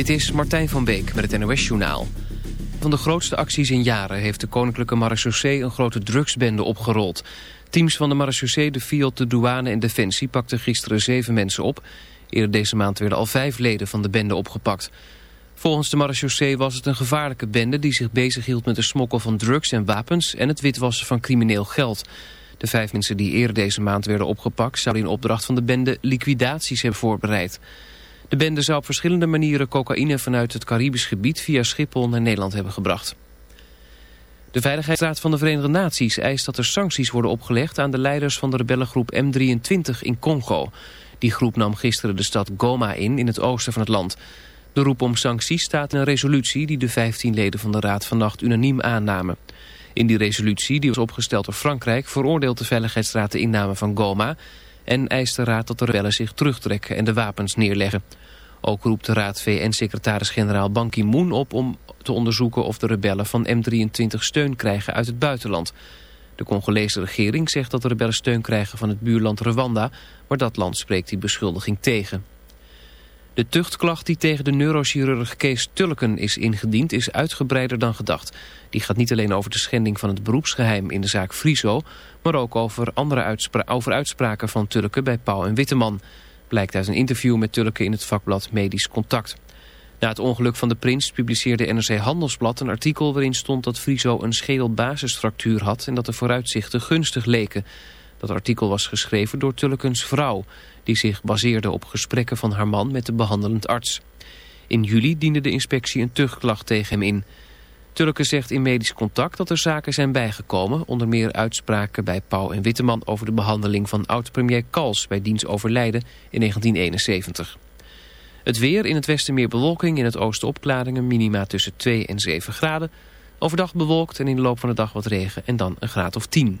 Dit is Martijn van Beek met het NOS-journaal. Van de grootste acties in jaren heeft de Koninklijke Marechaussee een grote drugsbende opgerold. Teams van de Marechaussee, de Fiat, de douane en Defensie pakten gisteren zeven mensen op. Eerder deze maand werden al vijf leden van de bende opgepakt. Volgens de Marechaussee was het een gevaarlijke bende die zich bezighield met de smokkel van drugs en wapens en het witwassen van crimineel geld. De vijf mensen die eerder deze maand werden opgepakt zouden in opdracht van de bende liquidaties hebben voorbereid. De bende zou op verschillende manieren cocaïne vanuit het Caribisch gebied via Schiphol naar Nederland hebben gebracht. De Veiligheidsraad van de Verenigde Naties eist dat er sancties worden opgelegd aan de leiders van de rebellengroep M23 in Congo. Die groep nam gisteren de stad Goma in, in het oosten van het land. De roep om sancties staat in een resolutie die de 15 leden van de Raad vannacht unaniem aannamen. In die resolutie, die was opgesteld door Frankrijk, veroordeelt de Veiligheidsraad de inname van Goma en eist de Raad dat de rebellen zich terugtrekken en de wapens neerleggen. Ook roept de Raad VN-secretaris-generaal Ban Ki-moon op om te onderzoeken of de rebellen van M23 steun krijgen uit het buitenland. De Congolese regering zegt dat de rebellen steun krijgen van het buurland Rwanda, maar dat land spreekt die beschuldiging tegen. De tuchtklacht die tegen de neurochirurg Kees Tulken is ingediend is uitgebreider dan gedacht. Die gaat niet alleen over de schending van het beroepsgeheim in de zaak Friso, maar ook over andere over uitspraken van Tulken bij Pauw en Witteman. Blijkt uit een interview met Tulken in het vakblad Medisch Contact. Na het ongeluk van de prins publiceerde NRC Handelsblad een artikel waarin stond dat Friso een schedelbasisfractuur had en dat de vooruitzichten gunstig leken. Dat artikel was geschreven door Tullekens vrouw, die zich baseerde op gesprekken van haar man met de behandelend arts. In juli diende de inspectie een tuchtklacht tegen hem in. Tulleke zegt in medisch contact dat er zaken zijn bijgekomen, onder meer uitspraken bij Pauw en Witteman over de behandeling van oud-premier Kals bij diens overlijden in 1971. Het weer, in het westen meer bewolking, in het oosten opklaringen, minima tussen 2 en 7 graden. Overdag bewolkt en in de loop van de dag wat regen en dan een graad of 10.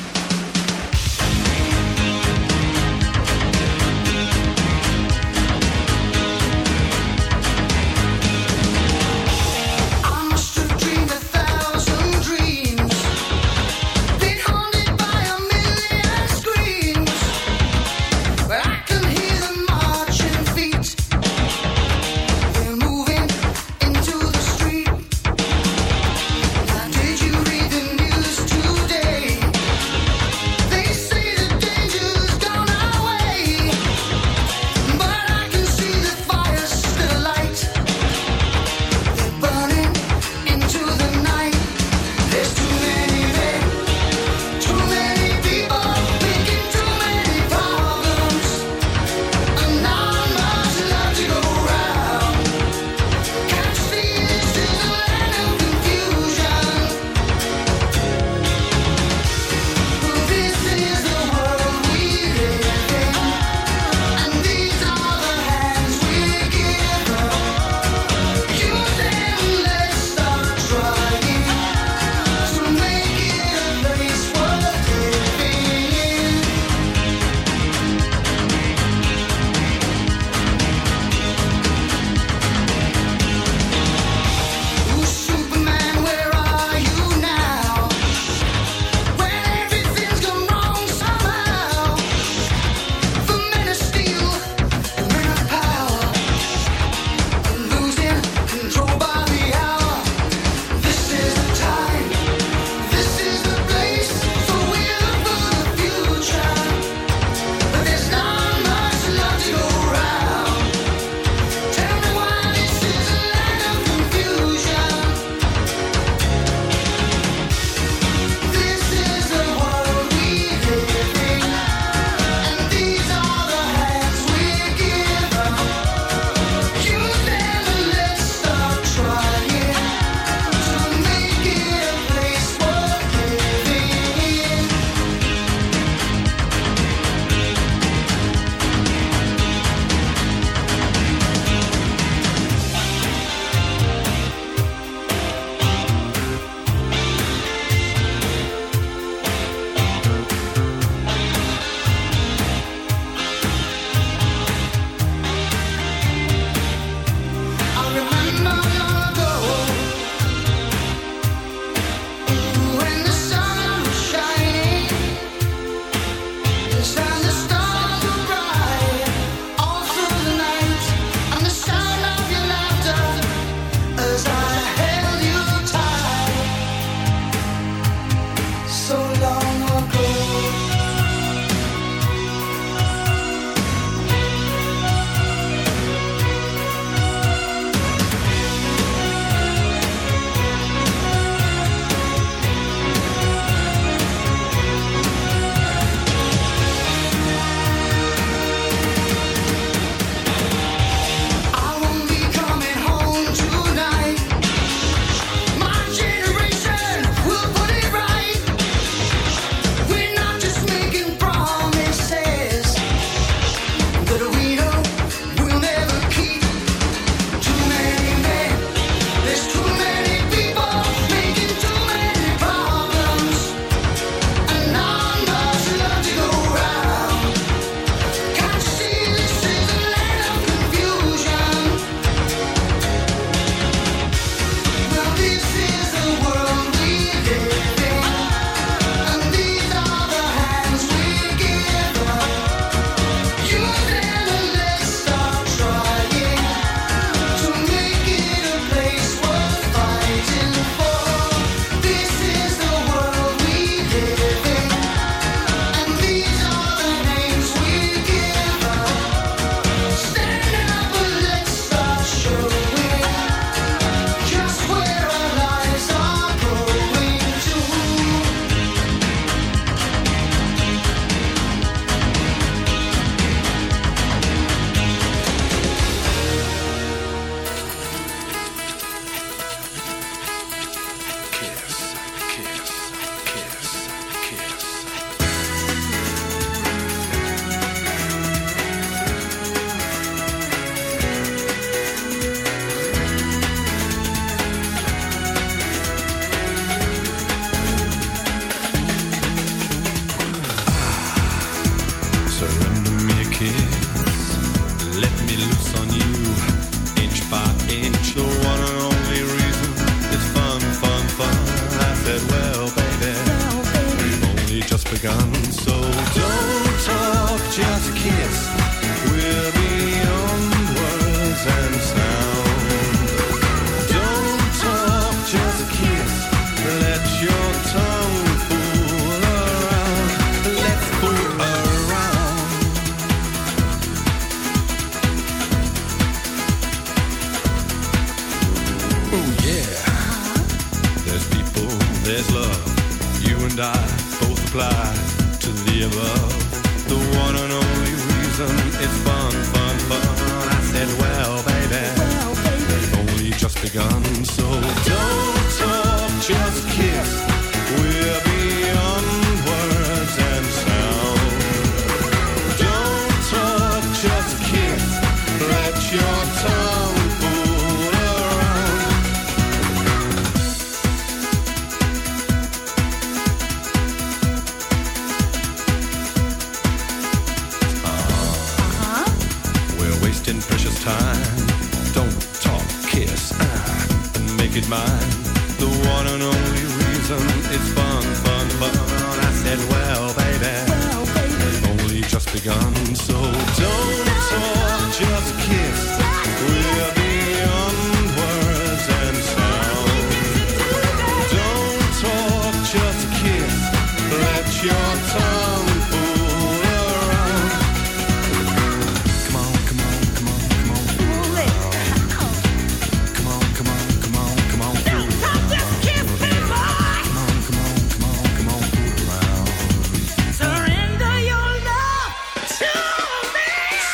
gaan zo.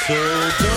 So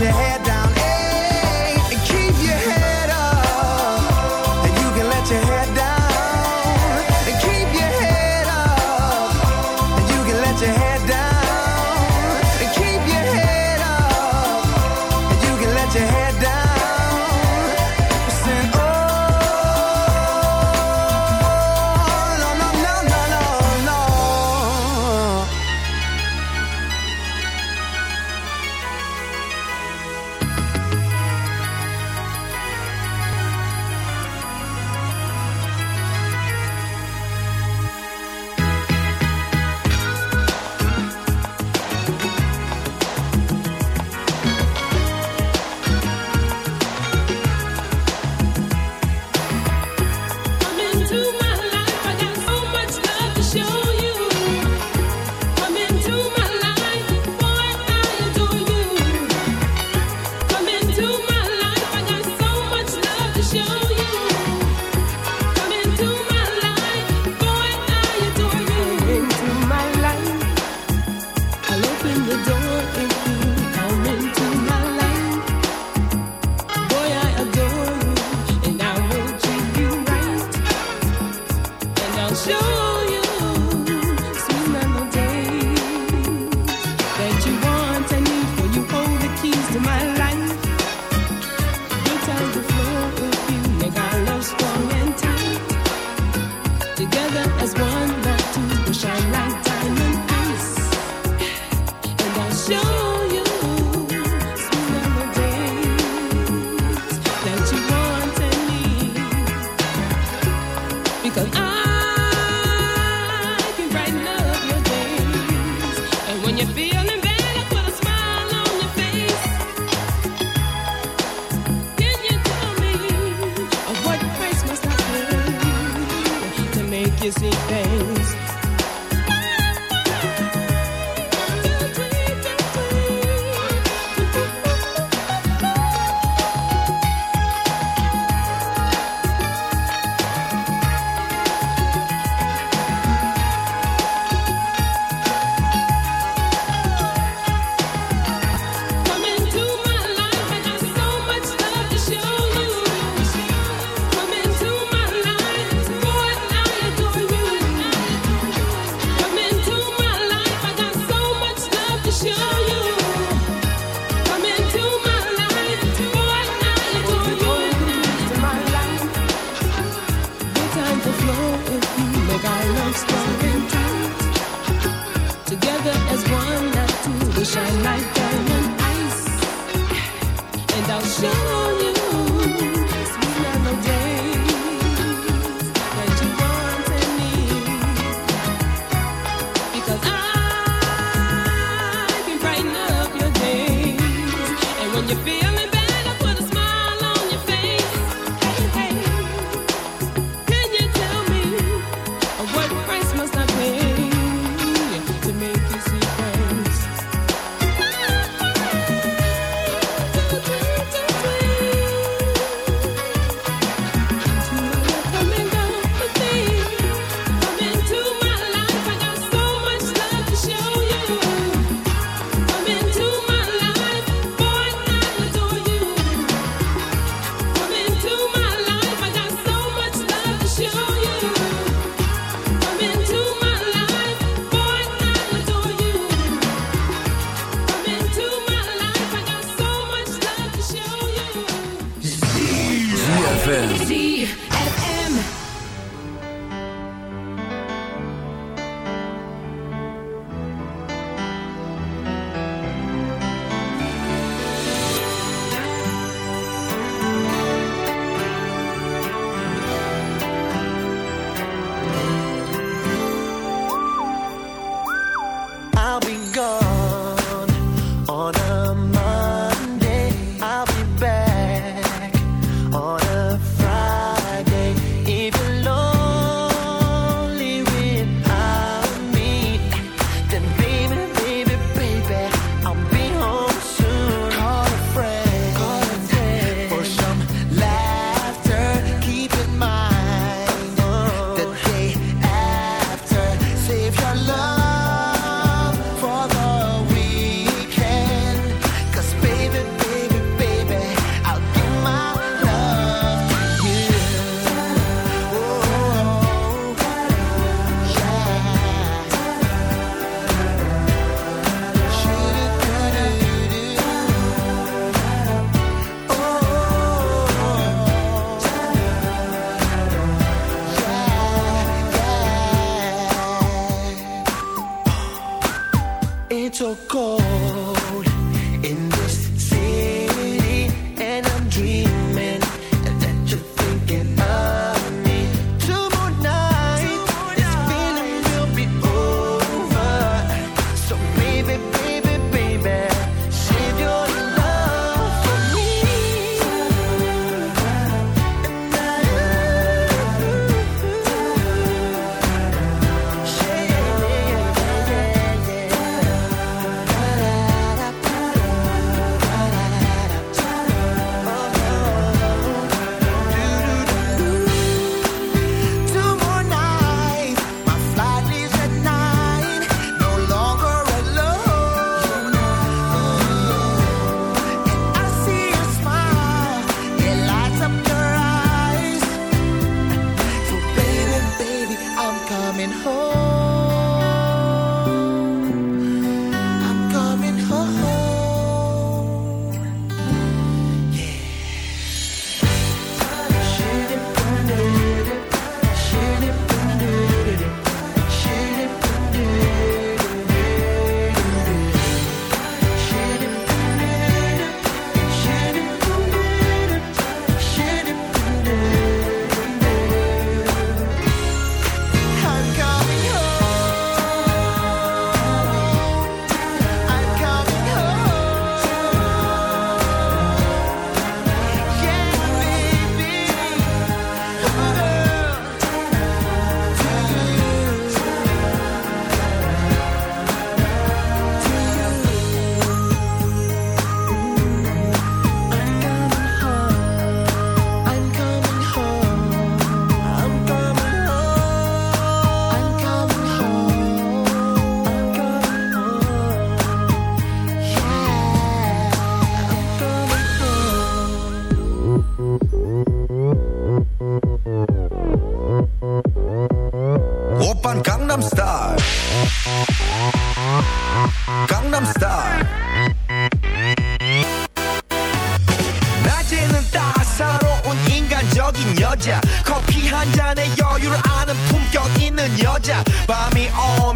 Your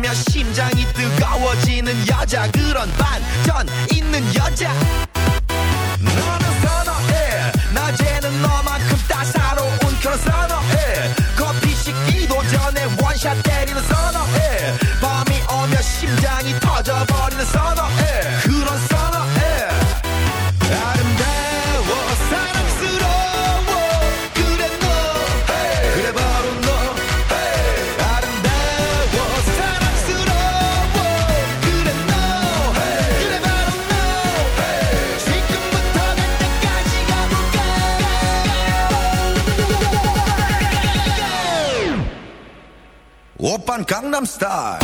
보면 심장이 뜨거워지는 여자 그런 반전 있는 여자. 너는 선어해. 낮에는 너만큼 따사로운 그런 선어해. 커피 식기도 전에 원샷 때리는 선어해. 밤이 오면 심장이 터져버리는 선어해. Gangnam Style.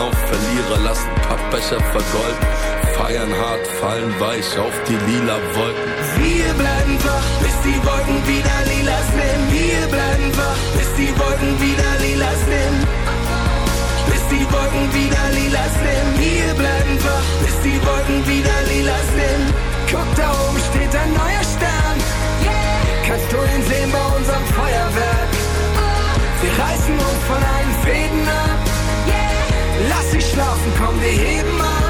auf Verlierer, lassen Pappbecher vergolden. Feiern hart, fallen weich auf die lila Wolken. Wir bleiben wach, bis die Wolken wieder lila sind. Wir bleiben wach, bis die Wolken wieder lila sind. Bis die Wolken wieder lila sind. Wir bleiben wach, bis die Wolken wieder lila sind. Guck, da oben steht ein neuer Stern. Kannst du ihn sehen bei unserem Feuerwerk? Wir reißen uns von allen Fäden ab. Lass dich schlafen, komm, wir heben ab.